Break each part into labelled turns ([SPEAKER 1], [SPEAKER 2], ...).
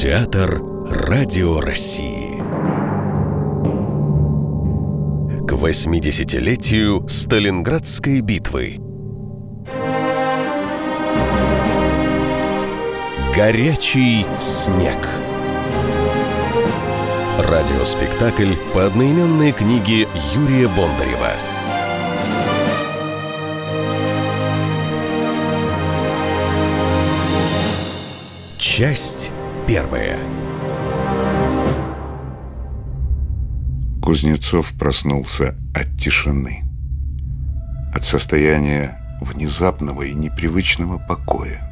[SPEAKER 1] Театр Радио России. К 80-летию Сталинградской битвы. Горячий снег. Радиоспектакль по одноименной книге Юрия Бондарева. Часть первое.
[SPEAKER 2] Кузнецов проснулся от тишины, от состояния внезапного и непривычного покоя.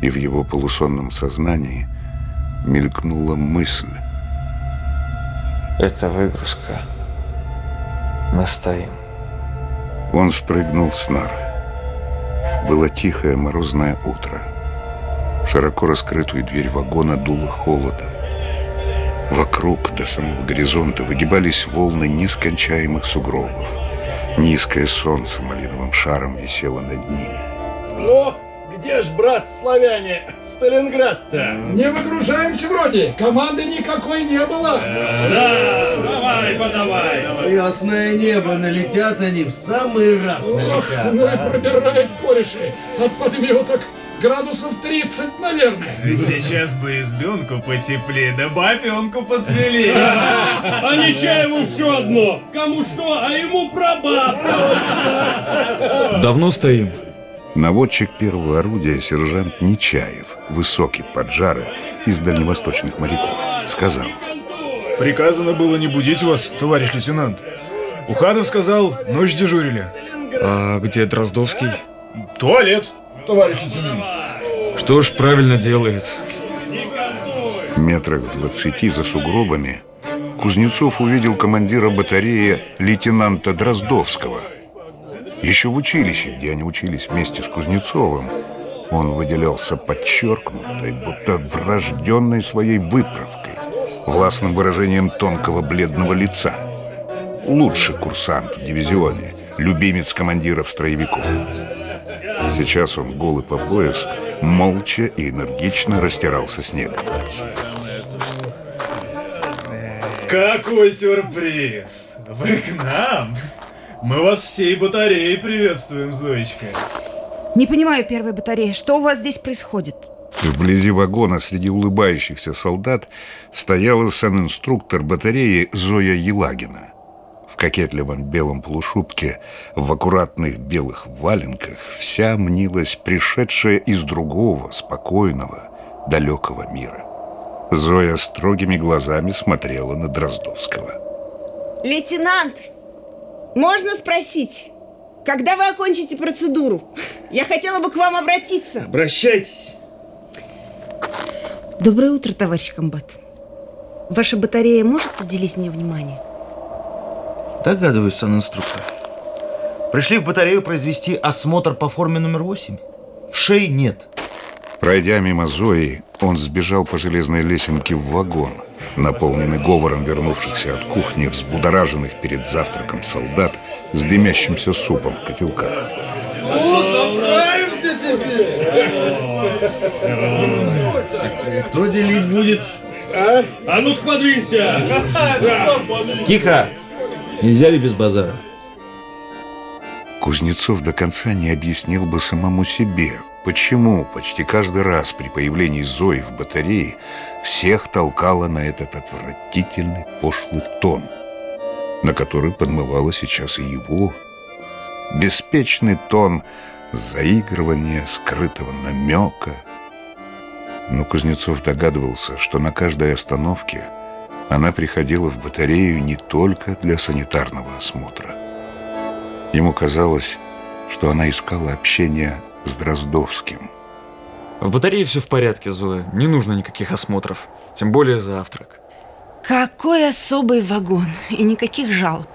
[SPEAKER 2] И в его полусонном сознании мелькнула мысль.
[SPEAKER 3] Это выгрузка. Мы стоим.
[SPEAKER 2] Он спрыгнул с нар. Было тихое морозное утро широко раскрытую дверь вагона дуло холодом. Вокруг до самого горизонта выгибались волны нескончаемых сугробов. Низкое солнце малиновым шаром висело над ними.
[SPEAKER 4] Ну, где ж, брат, славяне, Сталинград-то?
[SPEAKER 5] Не выгружаемся вроде, команды никакой не было.
[SPEAKER 4] Да, давай, подавай.
[SPEAKER 6] Ясное небо, налетят они в самый раз
[SPEAKER 5] Ох,
[SPEAKER 6] налетят.
[SPEAKER 5] Ну и пробирают кореши от подметок градусов 30, наверное.
[SPEAKER 7] Сейчас бы избенку потеплее, добавенку бабенку посвели.
[SPEAKER 4] А Нечаеву все одно. Кому что, а ему проба.
[SPEAKER 8] Давно стоим?
[SPEAKER 2] Наводчик первого орудия сержант Нечаев, высокий поджары из дальневосточных моряков, сказал.
[SPEAKER 7] Приказано было не будить вас, товарищ лейтенант. Уханов сказал, ночь дежурили.
[SPEAKER 8] А где Дроздовский?
[SPEAKER 7] Туалет товарищ
[SPEAKER 8] Что ж правильно делает.
[SPEAKER 2] Метрах в двадцати за сугробами Кузнецов увидел командира батареи лейтенанта Дроздовского. Еще в училище, где они учились вместе с Кузнецовым, он выделялся подчеркнутой, будто врожденной своей выправкой, властным выражением тонкого бледного лица. Лучший курсант в дивизионе, любимец командиров строевиков. Сейчас он, голый по пояс, молча и энергично растирался снег.
[SPEAKER 7] Какой сюрприз! Вы к нам? Мы вас всей батареей приветствуем, Зоечка.
[SPEAKER 9] Не понимаю первой батареи, что у вас здесь происходит?
[SPEAKER 2] Вблизи вагона среди улыбающихся солдат стояла санинструктор батареи Зоя Елагина кокетливом белом полушубке, в аккуратных белых валенках, вся мнилась пришедшая из другого, спокойного, далекого мира. Зоя строгими глазами смотрела на Дроздовского.
[SPEAKER 9] «Лейтенант, можно спросить, когда вы окончите процедуру? Я хотела бы к вам обратиться».
[SPEAKER 6] «Обращайтесь».
[SPEAKER 9] Доброе утро, товарищ комбат. Ваша батарея может уделить мне внимание?
[SPEAKER 6] Догадываюсь, сан инструктор. Пришли в батарею произвести осмотр по форме номер восемь. В шее нет.
[SPEAKER 2] Пройдя мимо Зои, он сбежал по железной лесенке в вагон, наполненный говором вернувшихся от кухни взбудораженных перед завтраком солдат с дымящимся супом в котелках. Ну, теперь!
[SPEAKER 6] Кто делить будет?
[SPEAKER 4] А? А ну-ка подвинься!
[SPEAKER 6] Тихо! Нельзя ли без базара?
[SPEAKER 2] Кузнецов до конца не объяснил бы самому себе, почему почти каждый раз при появлении Зои в батарее всех толкало на этот отвратительный пошлый тон, на который подмывало сейчас и его. Беспечный тон заигрывания, скрытого намека. Но Кузнецов догадывался, что на каждой остановке – она приходила в батарею не только для санитарного осмотра. Ему казалось, что она искала общение с Дроздовским.
[SPEAKER 8] В батарее все в порядке, Зоя. Не нужно никаких осмотров. Тем более завтрак.
[SPEAKER 9] Какой особый вагон и никаких жалоб.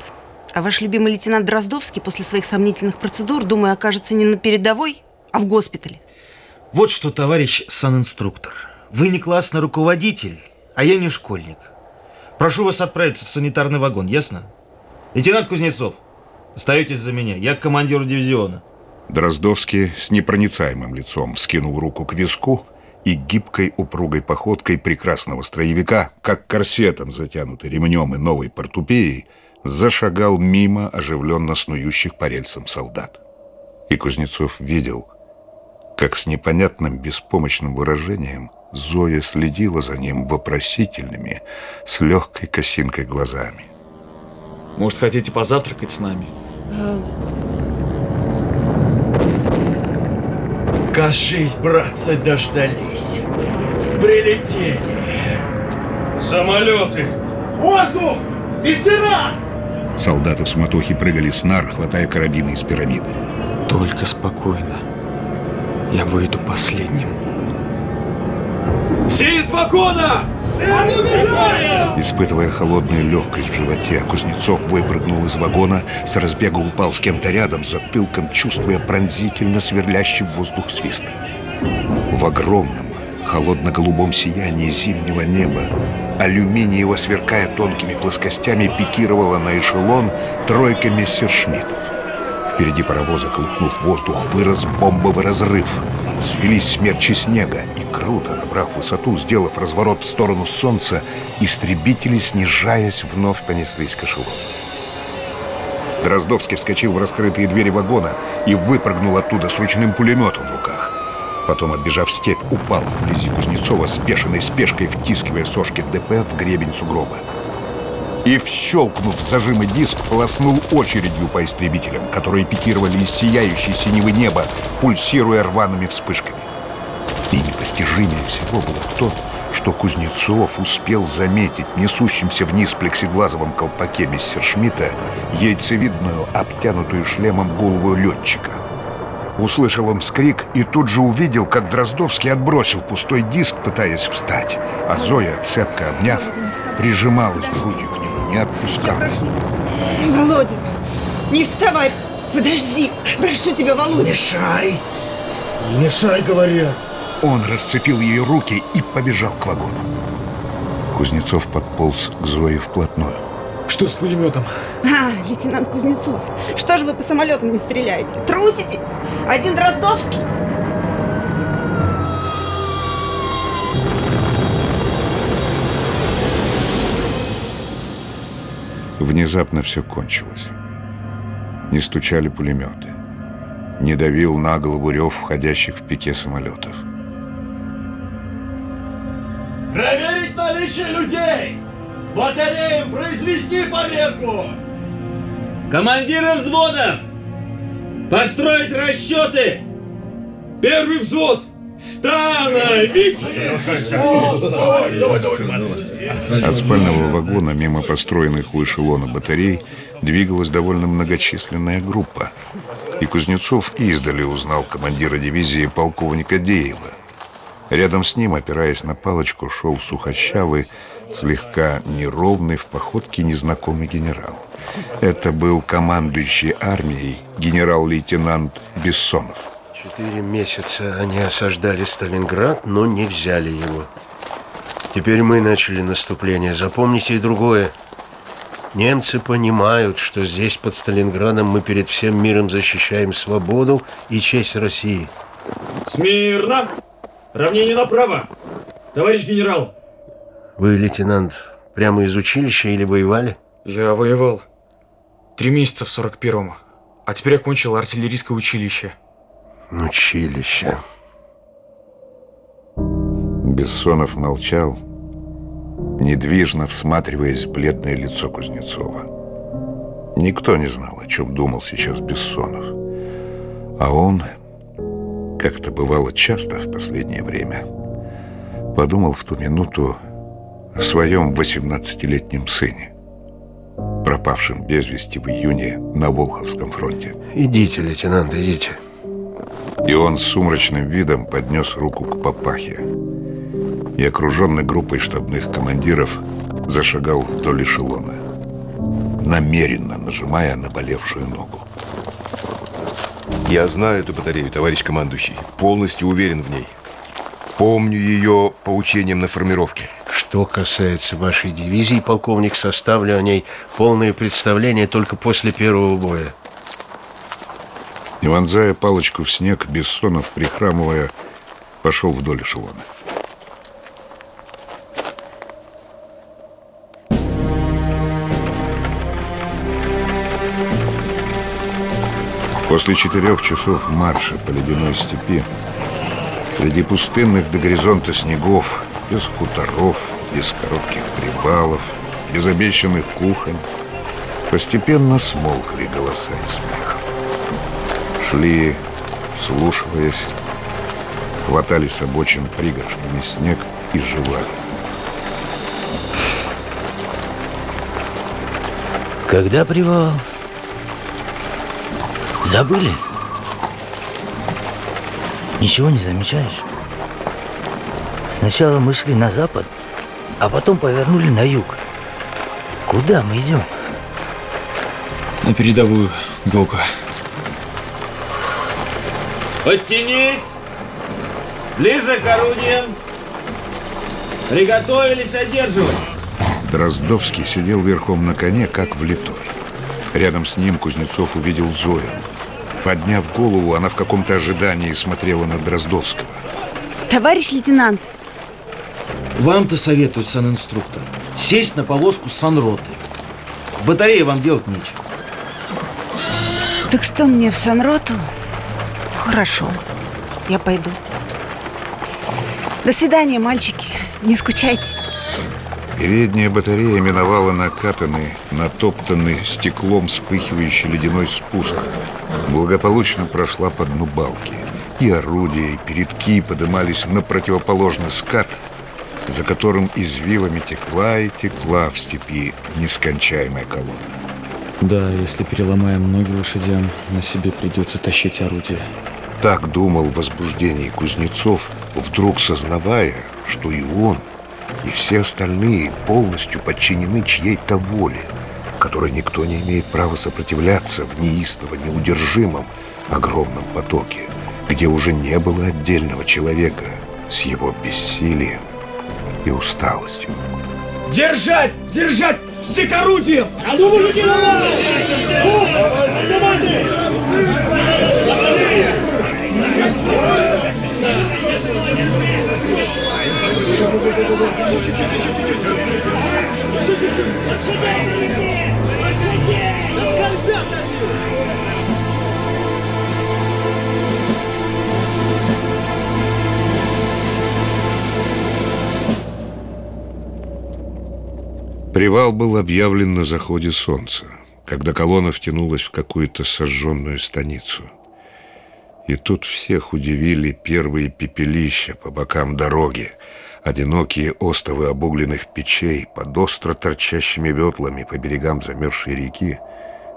[SPEAKER 9] А ваш любимый лейтенант Дроздовский после своих сомнительных процедур, думаю, окажется не на передовой, а в госпитале.
[SPEAKER 6] Вот что, товарищ санинструктор. Вы не классный руководитель, а я не школьник. Прошу вас отправиться в санитарный вагон, ясно? Лейтенант Кузнецов, остаетесь за меня, я командир дивизиона.
[SPEAKER 2] Дроздовский с непроницаемым лицом скинул руку к виску и гибкой упругой походкой прекрасного строевика, как корсетом затянутый ремнем и новой портупеей, зашагал мимо оживленно снующих по рельсам солдат. И Кузнецов видел, как с непонятным беспомощным выражением – Зоя следила за ним вопросительными, с легкой косинкой глазами.
[SPEAKER 8] «Может, хотите позавтракать с нами?»
[SPEAKER 4] Кажись, братцы, дождались. Прилетели. Самолеты.
[SPEAKER 5] Воздух! И сера!
[SPEAKER 2] Солдаты в суматохе прыгали с нар, хватая карабины из пирамиды.
[SPEAKER 8] Только спокойно. Я выйду последним.
[SPEAKER 4] Все из вагона!
[SPEAKER 2] Испытывая холодную легкость в животе, Кузнецов выпрыгнул из вагона, с разбега упал с кем-то рядом, затылком чувствуя пронзительно сверлящий в воздух свист. В огромном, холодно-голубом сиянии зимнего неба алюминиево сверкая тонкими плоскостями пикировала на эшелон тройка мессершмиттов. Впереди паровоза, клыкнув воздух, вырос бомбовый разрыв — Свелись смерчи снега, и круто, набрав высоту, сделав разворот в сторону солнца, истребители, снижаясь, вновь понеслись к эшелону. Дроздовский вскочил в раскрытые двери вагона и выпрыгнул оттуда с ручным пулеметом в руках. Потом, отбежав степь, упал вблизи Кузнецова с бешеной спешкой, втискивая сошки ДП в гребень сугроба. Ив ну, щелкнув зажимы диск, полоснул очередью по истребителям, которые пикировали из сияющей синего неба, пульсируя рваными вспышками. И непостижимее всего было то, что Кузнецов успел заметить несущимся вниз плексиглазовом колпаке мистершмитта яйцевидную, обтянутую шлемом голову летчика. Услышал он вскрик и тут же увидел, как Дроздовский отбросил пустой диск, пытаясь встать, а Зоя, цепко обняв, прижималась грудью к не отпускал.
[SPEAKER 9] Володя, не вставай! Подожди! Прошу тебя, Володя!
[SPEAKER 5] Мешай! Не мешай, говоря.
[SPEAKER 2] Он расцепил ее руки и побежал к вагону. Кузнецов подполз к Зое вплотную.
[SPEAKER 7] Что с пулеметом?
[SPEAKER 9] А, лейтенант Кузнецов, что же вы по самолетам не стреляете? Трусите? Один Дроздовский?
[SPEAKER 2] Внезапно все кончилось. Не стучали пулеметы. Не давил на голову рев входящих в пике самолетов.
[SPEAKER 4] Проверить наличие людей! Батареям произвести поверку!
[SPEAKER 6] Командиры взводов! Построить расчеты!
[SPEAKER 4] Первый взвод!
[SPEAKER 2] От спального вагона мимо построенных у эшелона батарей двигалась довольно многочисленная группа. И Кузнецов издали узнал командира дивизии полковника Деева. Рядом с ним, опираясь на палочку, шел сухощавый, слегка неровный в походке незнакомый генерал. Это был командующий армией генерал-лейтенант Бессонов.
[SPEAKER 10] Четыре месяца они осаждали Сталинград, но не взяли его. Теперь мы начали наступление. Запомните и другое. Немцы понимают, что здесь, под Сталинградом, мы перед всем миром защищаем свободу и честь России.
[SPEAKER 4] Смирно! Равнение направо! Товарищ генерал!
[SPEAKER 10] Вы, лейтенант, прямо из училища или воевали?
[SPEAKER 8] Я воевал. Три месяца в 41-м. А теперь окончил артиллерийское училище
[SPEAKER 10] училище.
[SPEAKER 2] Бессонов молчал, недвижно всматриваясь в бледное лицо Кузнецова. Никто не знал, о чем думал сейчас Бессонов. А он, как это бывало часто в последнее время, подумал в ту минуту о своем 18-летнем сыне, пропавшем без вести в июне на Волховском фронте.
[SPEAKER 10] «Идите, лейтенант, идите»,
[SPEAKER 2] и он с сумрачным видом поднес руку к папахе. И окруженный группой штабных командиров зашагал вдоль эшелона, намеренно нажимая на болевшую ногу.
[SPEAKER 11] Я знаю эту батарею, товарищ командующий. Полностью уверен в ней. Помню ее по учениям на формировке.
[SPEAKER 10] Что касается вашей дивизии, полковник, составлю о ней полное представление только после первого боя.
[SPEAKER 2] И, вонзая палочку в снег, без сонов, прихрамывая, пошел вдоль эшелона. После четырех часов марша по ледяной степи, среди пустынных до горизонта снегов, без хуторов, без коротких прибалов, без обещанных кухонь, постепенно смолкли голоса и смех шли, слушаясь, с обочим пригоршнями снег и жевали.
[SPEAKER 12] Когда привал? Забыли? Ничего не замечаешь? Сначала мы шли на запад, а потом повернули на юг. Куда мы идем?
[SPEAKER 8] На передовую, Гока.
[SPEAKER 6] Подтянись! Ближе к орудиям! Приготовились одерживать!
[SPEAKER 2] Дроздовский сидел верхом на коне, как влитой. Рядом с ним Кузнецов увидел Зою. Подняв голову, она в каком-то ожидании смотрела на Дроздовского.
[SPEAKER 9] Товарищ лейтенант!
[SPEAKER 6] Вам-то советует санинструктор сесть на повозку санроты. В вам делать нечего.
[SPEAKER 9] Так что мне в санроту? Хорошо, я пойду. До свидания, мальчики. Не скучайте.
[SPEAKER 2] Передняя батарея миновала накатанный, натоптанный стеклом вспыхивающий ледяной спуск. Благополучно прошла по дну балки. И орудия, и передки подымались на противоположный скат, за которым извивами текла и текла в степи нескончаемая колонна.
[SPEAKER 8] Да, если переломаем ноги лошадям, на себе придется тащить орудие.
[SPEAKER 2] Так думал в возбуждении Кузнецов, вдруг сознавая, что и он, и все остальные полностью подчинены чьей-то воле, которой никто не имеет права сопротивляться в неистово неудержимом огромном потоке, где уже не было отдельного человека с его бессилием и усталостью.
[SPEAKER 4] Держать! Держать! Все к орудиям! А ну, мужики, давай! Автоматы!
[SPEAKER 5] Отсюда! Отсюда!
[SPEAKER 2] Привал был объявлен на заходе солнца, когда колонна втянулась в какую-то сожженную станицу. И тут всех удивили первые пепелища по бокам дороги, одинокие остовы обугленных печей под остро торчащими ветлами по берегам замерзшей реки,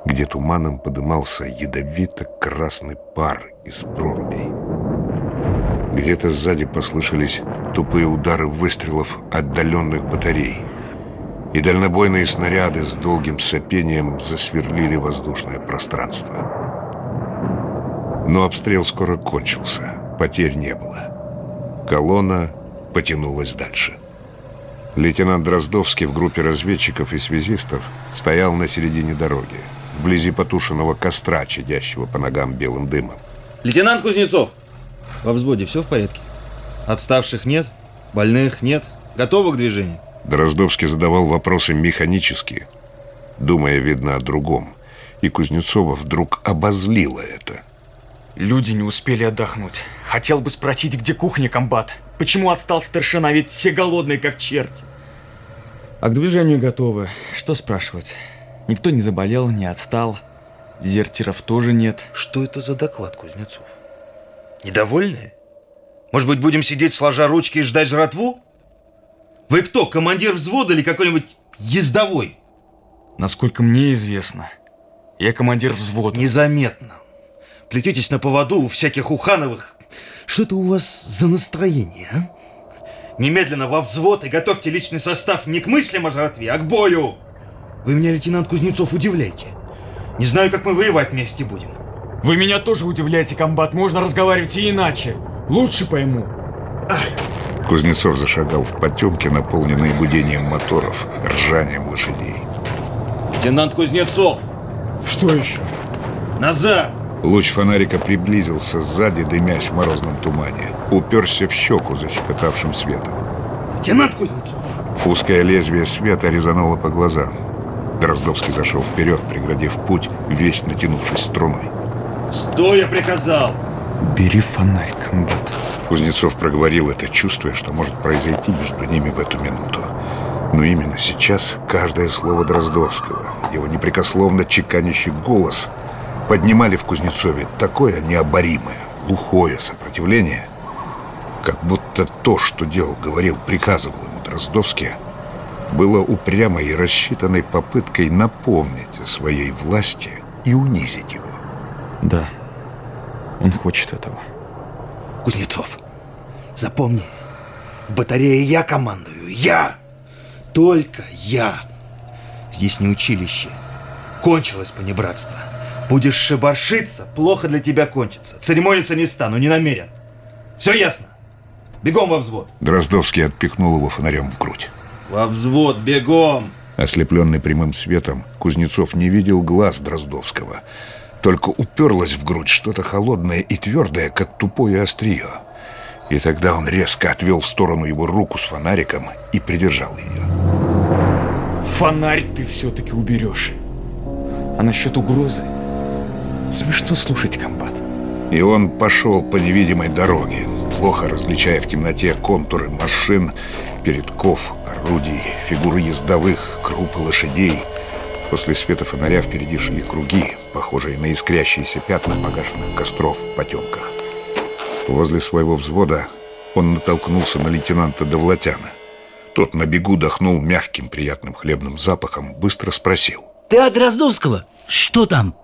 [SPEAKER 2] где туманом подымался ядовито-красный пар из прорубей. Где-то сзади послышались тупые удары выстрелов отдаленных батарей – и дальнобойные снаряды с долгим сопением засверлили воздушное пространство. Но обстрел скоро кончился, потерь не было. Колонна потянулась дальше. Лейтенант Дроздовский в группе разведчиков и связистов стоял на середине дороги, вблизи потушенного костра, чадящего по ногам белым дымом.
[SPEAKER 6] Лейтенант Кузнецов! Во взводе все в порядке? Отставших нет? Больных нет? Готовы к движению?
[SPEAKER 2] Дроздовский задавал вопросы механически, думая, видно, о другом. И Кузнецова вдруг обозлило это.
[SPEAKER 8] Люди не успели отдохнуть. Хотел бы спросить, где кухня, комбат? Почему отстал старшина? Ведь все голодные, как черти. А к движению готовы. Что спрашивать? Никто не заболел, не отстал. Дезертиров тоже нет.
[SPEAKER 6] Что это за доклад, Кузнецов? Недовольные? Может быть, будем сидеть сложа ручки и ждать жратву? Вы кто, командир взвода или какой-нибудь ездовой?
[SPEAKER 8] Насколько мне известно, я командир взвода.
[SPEAKER 6] Незаметно. Плететесь на поводу у всяких ухановых. Что это у вас за настроение, а? Немедленно во взвод и готовьте личный состав не к мыслям о жратве, а к бою! Вы меня, лейтенант Кузнецов, удивляете. Не знаю, как мы воевать вместе будем.
[SPEAKER 8] Вы меня тоже удивляете, комбат. Можно разговаривать и иначе. Лучше пойму. Ай!
[SPEAKER 2] Кузнецов зашагал в потемке, наполненные гудением моторов, ржанием лошадей.
[SPEAKER 6] Лейтенант Кузнецов!
[SPEAKER 8] Что еще?
[SPEAKER 6] Назад!
[SPEAKER 2] Луч фонарика приблизился сзади, дымясь в морозном тумане. Уперся в щеку защекотавшим светом.
[SPEAKER 6] Лейтенант Кузнецов!
[SPEAKER 2] Узкое лезвие света резануло по глазам. Дроздовский зашел вперед, преградив путь, весь натянувшись струной.
[SPEAKER 6] Стоя, приказал!
[SPEAKER 8] Бери фонарь, комбат.
[SPEAKER 2] Кузнецов проговорил это, чувствуя, что может произойти между ними в эту минуту. Но именно сейчас каждое слово Дроздовского, его непрекословно чеканящий голос поднимали в Кузнецове такое необоримое, глухое сопротивление, как будто то, что делал, говорил, приказывал ему Дроздовский, было упрямой и рассчитанной попыткой напомнить о своей власти и унизить его.
[SPEAKER 8] Да, он хочет этого.
[SPEAKER 6] Кузнецов, запомни, батарея я командую, я! Только я! Здесь не училище. Кончилось понебратство. Будешь шибаршиться, плохо для тебя кончится. Церемониться не стану, не намерен. Все ясно? Бегом во взвод.
[SPEAKER 2] Дроздовский отпихнул его фонарем в грудь.
[SPEAKER 6] Во взвод, бегом!
[SPEAKER 2] Ослепленный прямым светом, Кузнецов не видел глаз Дроздовского только уперлась в грудь что-то холодное и твердое, как тупое острие. И тогда он резко отвел в сторону его руку с фонариком и придержал ее.
[SPEAKER 8] Фонарь ты все-таки уберешь. А насчет угрозы? Смешно слушать, комбат.
[SPEAKER 2] И он пошел по невидимой дороге, плохо различая в темноте контуры машин, передков, орудий, фигуры ездовых, крупы лошадей – После света фонаря впереди шли круги, похожие на искрящиеся пятна погашенных костров в потемках. Возле своего взвода он натолкнулся на лейтенанта Довлатяна. Тот на бегу дохнул мягким приятным хлебным запахом, быстро спросил.
[SPEAKER 12] «Ты от Дроздовского? Что там?»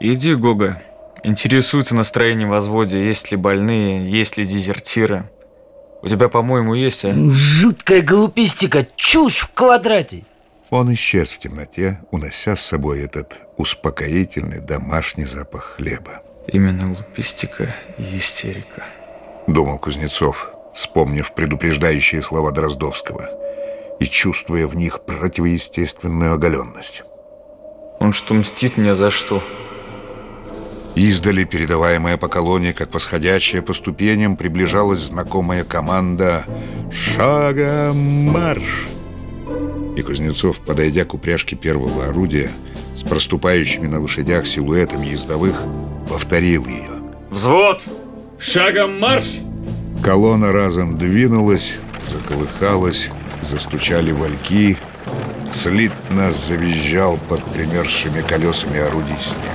[SPEAKER 8] «Иди, Гога. Интересуется настроением возводе, есть ли больные, есть ли дезертиры. У тебя, по-моему, есть, а?»
[SPEAKER 12] «Жуткая глупистика, чушь в квадрате!»
[SPEAKER 2] Он исчез в темноте, унося с собой этот успокоительный домашний запах хлеба.
[SPEAKER 8] Именно глупистика и истерика.
[SPEAKER 2] Думал Кузнецов, вспомнив предупреждающие слова Дроздовского и чувствуя в них противоестественную оголенность.
[SPEAKER 8] Он что, мстит мне за что?
[SPEAKER 2] Издали, передаваемая по колонии, как восходящая по ступеням, приближалась знакомая команда «Шагом марш!» и Кузнецов, подойдя к упряжке первого орудия, с проступающими на лошадях силуэтами ездовых, повторил ее.
[SPEAKER 4] «Взвод! Шагом марш!»
[SPEAKER 2] Колонна разом двинулась, заколыхалась, застучали вальки, слит нас завизжал под примершими колесами орудий снег.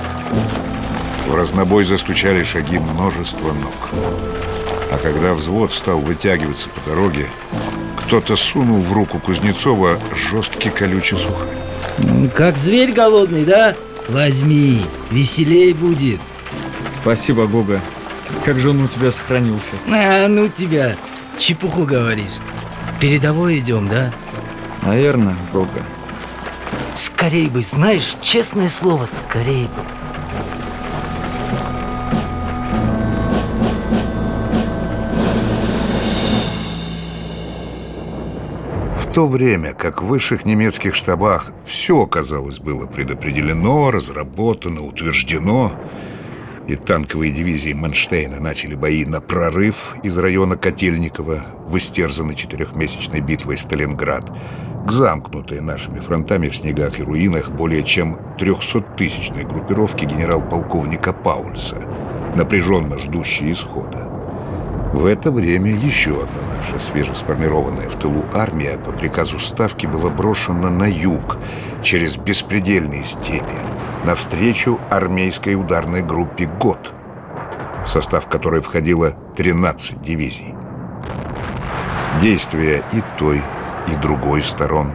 [SPEAKER 2] В разнобой застучали шаги множества ног. А когда взвод стал вытягиваться по дороге, кто-то сунул в руку Кузнецова жесткий колючий сухарь.
[SPEAKER 12] Как зверь голодный, да? Возьми, веселей будет.
[SPEAKER 8] Спасибо, Гога. Как же он у тебя сохранился?
[SPEAKER 12] А, ну тебя, чепуху говоришь. Передовой идем, да?
[SPEAKER 8] Наверное, Гога.
[SPEAKER 12] Скорей бы, знаешь, честное слово, скорей бы.
[SPEAKER 2] то время, как в высших немецких штабах все, казалось, было предопределено, разработано, утверждено, и танковые дивизии Манштейна начали бои на прорыв из района Котельникова, в четырехмесячной битвой Сталинград, к замкнутой нашими фронтами в снегах и руинах более чем 300-тысячной группировки генерал-полковника Паульса, напряженно ждущей исхода. В это время еще одна наша свежесформированная в тылу армия по приказу Ставки была брошена на юг, через беспредельные степи, навстречу армейской ударной группе ГОТ, в состав которой входило 13 дивизий. Действия и той, и другой сторон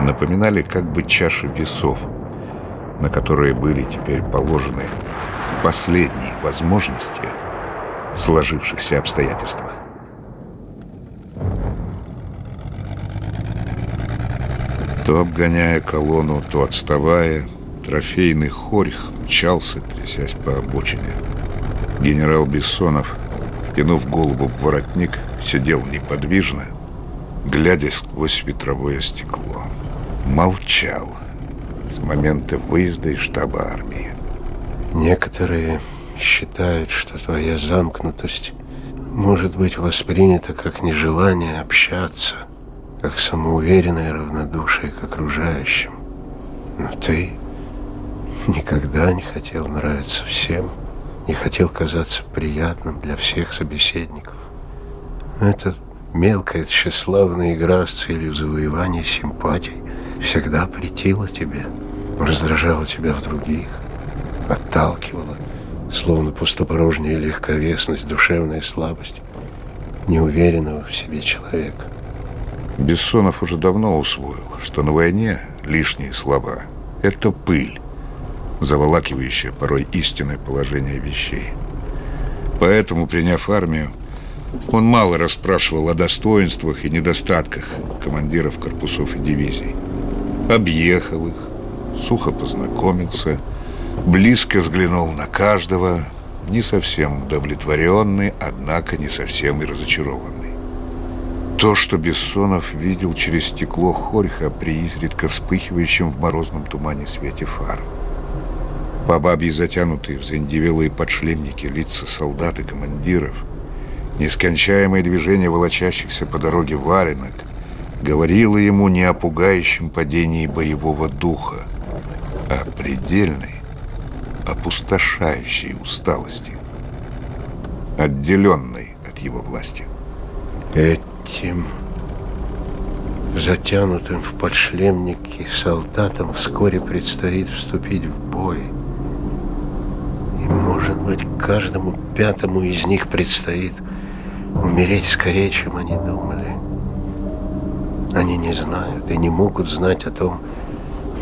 [SPEAKER 2] напоминали как бы чаши весов, на которые были теперь положены последние возможности – сложившихся обстоятельствах. То обгоняя колонну, то отставая, трофейный хорьх мчался, трясясь по обочине. Генерал Бессонов, втянув голову в воротник, сидел неподвижно, глядя сквозь ветровое стекло. Молчал с момента выезда из штаба армии.
[SPEAKER 10] Некоторые считают, что твоя замкнутость может быть воспринята как нежелание общаться, как самоуверенное равнодушие к окружающим. Но ты никогда не хотел нравиться всем, не хотел казаться приятным для всех собеседников. Это мелкая тщеславная игра с целью завоевания симпатий всегда претила тебе, раздражала тебя в других, отталкивала, словно пустопорожняя легковесность, душевная слабость неуверенного в себе человека.
[SPEAKER 2] Бессонов уже давно усвоил, что на войне лишние слова – это пыль, заволакивающая порой истинное положение вещей. Поэтому, приняв армию, он мало расспрашивал о достоинствах и недостатках командиров корпусов и дивизий. Объехал их, сухо познакомился – Близко взглянул на каждого, не совсем удовлетворенный, однако не совсем и разочарованный. То, что Бессонов видел через стекло Хорьха при изредка вспыхивающем в морозном тумане свете фар. По бабье затянутые в зендевелые подшлемники лица солдат и командиров, нескончаемое движение волочащихся по дороге варенок говорило ему не о пугающем падении боевого духа, а предельной, опустошающей усталости, отделенной от его власти.
[SPEAKER 10] Этим затянутым в подшлемнике солдатам вскоре предстоит вступить в бой. И, может быть, каждому пятому из них предстоит умереть скорее, чем они думали. Они не знают и не могут знать о том, что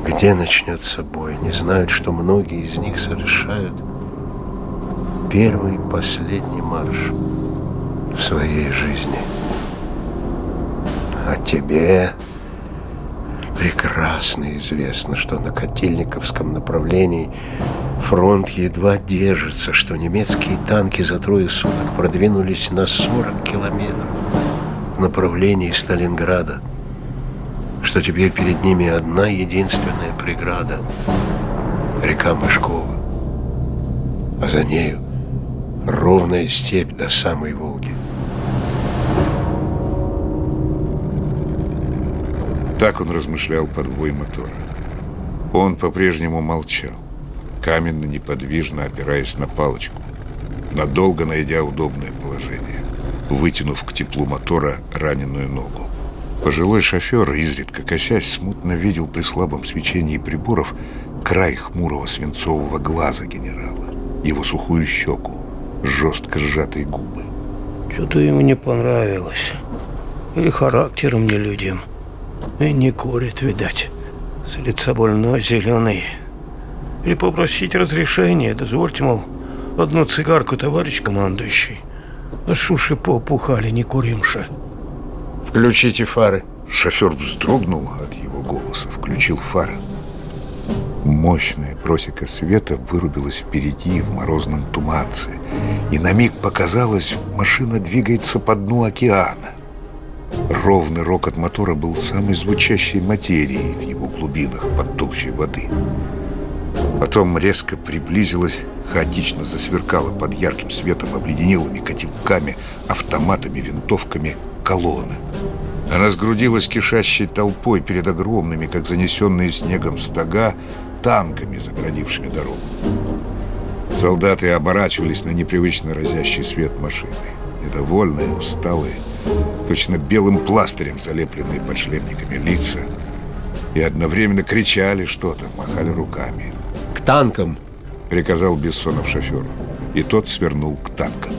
[SPEAKER 10] где начнется бой? Не знают, что многие из них совершают первый и последний марш в своей жизни. А тебе прекрасно известно, что на Котельниковском направлении фронт едва держится, что немецкие танки за трое суток продвинулись на 40 километров в направлении Сталинграда – что теперь перед ними одна единственная преграда — река Мышкова, а за нею ровная степь до самой Волги.
[SPEAKER 2] Так он размышлял под подвой мотора. Он по-прежнему молчал, каменно неподвижно опираясь на палочку, надолго найдя удобное положение, вытянув к теплу мотора раненую ногу. Пожилой шофер, изредка косясь, смутно видел при слабом свечении приборов край хмурого свинцового глаза генерала, его сухую щеку, жестко сжатые губы.
[SPEAKER 12] Что-то ему не понравилось. Или характером не людям. И не курит, видать. С лица больной зеленый. Или попросить разрешения, дозвольте, мол, одну цигарку, товарищ командующий. А шуши попухали, не куримше.
[SPEAKER 3] Включите фары.
[SPEAKER 2] Шофер вздрогнул от его голоса, включил фары. Мощная просека света вырубилась впереди в морозном туманце, и на миг показалось, машина двигается по дну океана. Ровный рок от мотора был самой звучащей материей в его глубинах под толщей воды. Потом резко приблизилась, хаотично засверкала под ярким светом, обледенелыми котелками, автоматами, винтовками колонна – она сгрудилась, кишащей толпой перед огромными, как занесенные снегом стога, танками, заградившими дорогу. Солдаты оборачивались на непривычно разящий свет машины. Недовольные, усталые, точно белым пластырем залепленные под шлемниками лица, и одновременно кричали что-то, махали руками.
[SPEAKER 10] «К танкам!»
[SPEAKER 2] — приказал Бессонов шоферу. И тот свернул к танкам.